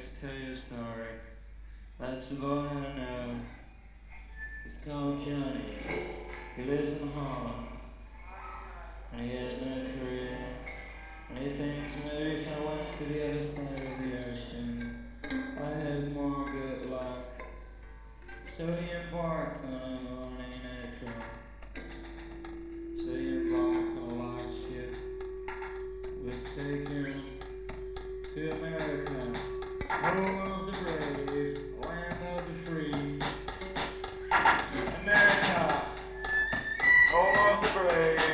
to tell you a story. That's the boy I know. He's called Johnny. He lives in Harlem. And he has no career. And he thinks maybe if I went to the other side of the ocean, I'd have more good luck. So he embarked on a morning April. So he embarked on a large ship. Would take him to America, home of the brave, land of the free. America, home of the brave,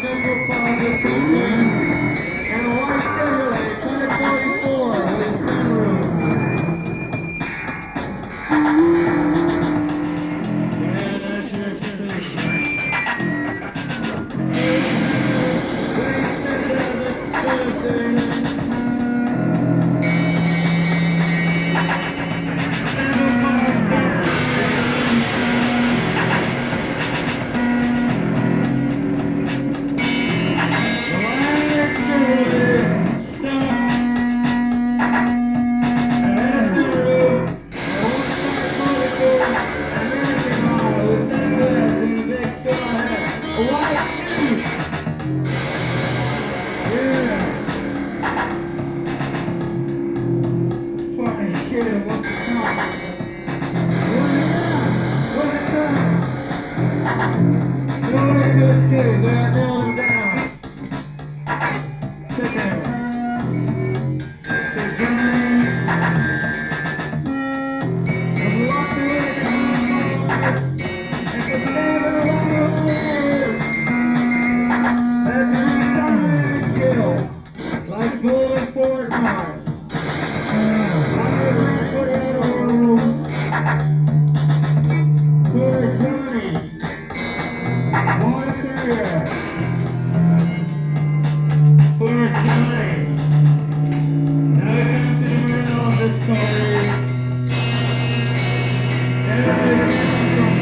simple for of feeling. And one simulate 24 They're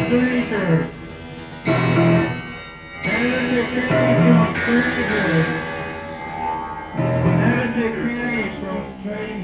From strangers. Everything from strangers. Everything from strangers.